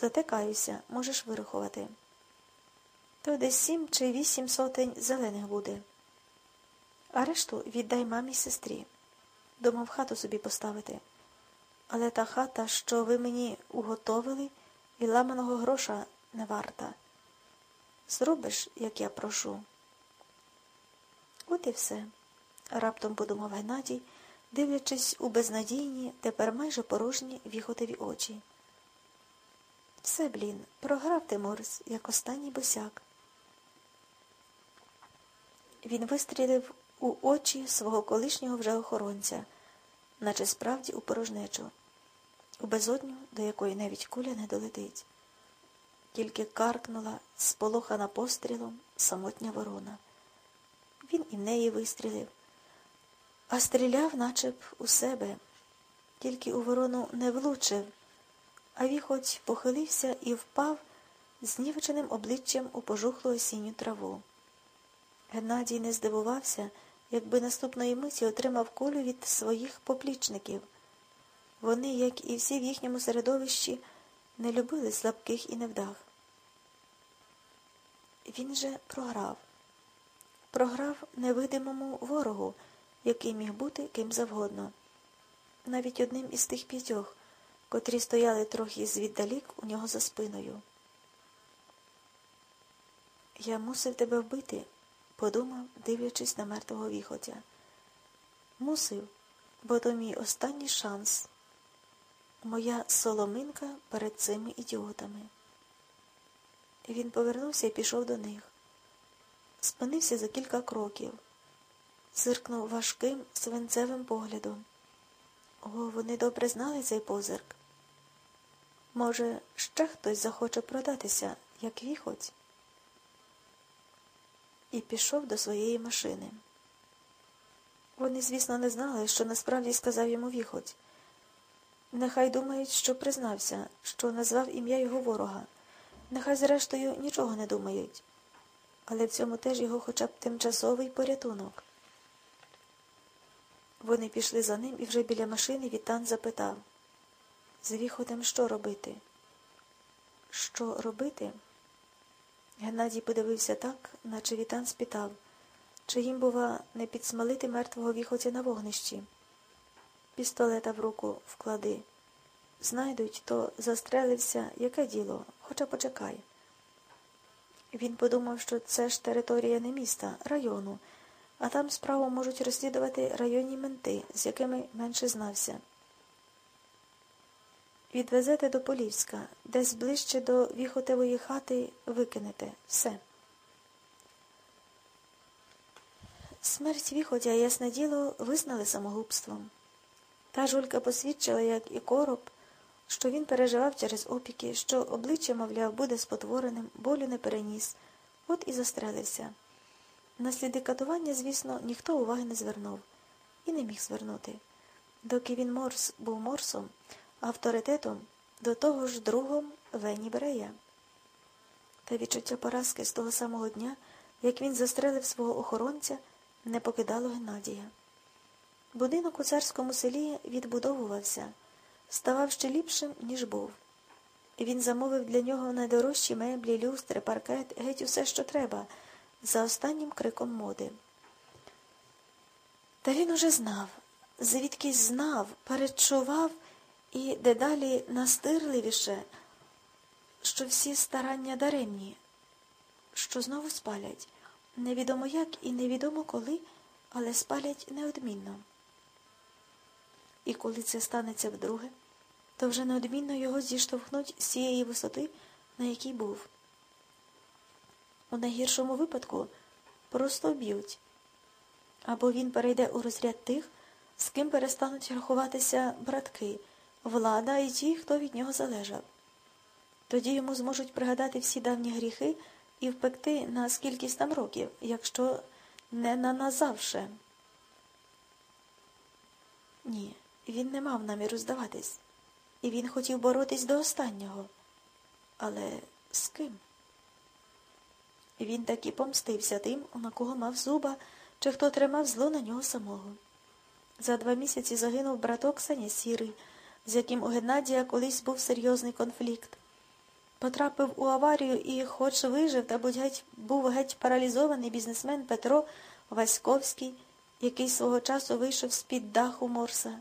Затикаюся, можеш вирахувати. То десь сім чи вісім сотень зелених буде. А решту віддай мамі сестрі. Думав хату собі поставити. Але та хата, що ви мені уготовили, і ламаного гроша не варта. Зробиш, як я прошу. От і все, раптом подумав Геннадій, дивлячись у безнадійні, тепер майже порожні віхотові очі. Все, блін, програв ти Морс, як останній босяк. Він вистрілив у очі свого колишнього вже охоронця, наче справді у порожнечу, у безодню, до якої навіть куля не долетить. Тільки каркнула, сполохана пострілом, самотня ворона. Він і в неї вистрілив, а стріляв, наче б у себе, тільки у ворону не влучив, а віхоть похилився і впав знівеченим обличчям у пожухлу осінню траву. Геннадій не здивувався, якби наступної миті отримав кулю від своїх поплічників. Вони, як і всі в їхньому середовищі, не любили слабких і невдах. Він же програв, програв невидимому ворогу, який міг бути ким завгодно, навіть одним із тих п'ятьох, котрі стояли трохи звіддалік у нього за спиною. Я мусив тебе вбити, подумав, дивлячись на мертвого віхотя. Мусив, бо то мій останній шанс, моя соломинка перед цими ідіотами. Він повернувся і пішов до них. Спинився за кілька кроків, зиркнув важким свинцевим поглядом. О, вони добре знали цей позирк. Може, ще хтось захоче продатися, як віхоть і пішов до своєї машини. Вони, звісно, не знали, що насправді сказав йому віхоть. Нехай думають, що признався, що назвав ім'я його ворога. Нехай, зрештою, нічого не думають. Але в цьому теж його хоча б тимчасовий порятунок. Вони пішли за ним і вже біля машини Вітан запитав з віхотем що робити? Що робити? Геннадій подивився так, наче Вітан спитав, чи їм, бува, не підсмалити мертвого віхотя на вогнищі. Пістолета в руку вклади. Знайдуть, то застрелився, яке діло, хоча почекай. Він подумав, що це ж територія не міста, району, а там справу можуть розслідувати районні менти, з якими менше знався. Відвезете до Полівська, десь ближче до віхотевої хати викинете все. Смерть віхотя, ясне діло, визнали самогубством. Та жулька посвідчила, як і короб, що він переживав через опіки, що обличчя, мовляв, буде спотвореним, болю не переніс, от і застрелився. На сліди катування, звісно, ніхто уваги не звернув і не міг звернути. Доки він морс був морсом, авторитетом, до того ж другом Вені Брея. Та відчуття поразки з того самого дня, як він застрелив свого охоронця, не покидало Геннадія. Будинок у царському селі відбудовувався, ставав ще ліпшим, ніж був. Він замовив для нього найдорожчі меблі, люстри, паркет, геть усе, що треба, за останнім криком моди. Та він уже знав, звідкись знав, передчував і дедалі настирливіше, що всі старання даремні, що знову спалять, невідомо як і невідомо коли, але спалять неодмінно. І коли це станеться вдруге, то вже неодмінно його зіштовхнуть з цієї висоти, на якій був. У найгіршому випадку просто вб'ють, або він перейде у розряд тих, з ким перестануть рахуватися братки влада і ті, хто від нього залежав. Тоді йому зможуть пригадати всі давні гріхи і впекти на скількись там років, якщо не на назавше. Ні, він не мав наміру здаватись, і він хотів боротись до останнього. Але з ким? Він таки помстився тим, на кого мав зуба, чи хто тримав зло на нього самого. За два місяці загинув браток Саня Сірий з яким у Геннадія колись був серйозний конфлікт. Потрапив у аварію і, хоч вижив, та будь геть, був геть паралізований бізнесмен Петро Васьковський, який свого часу вийшов з-під даху Морса.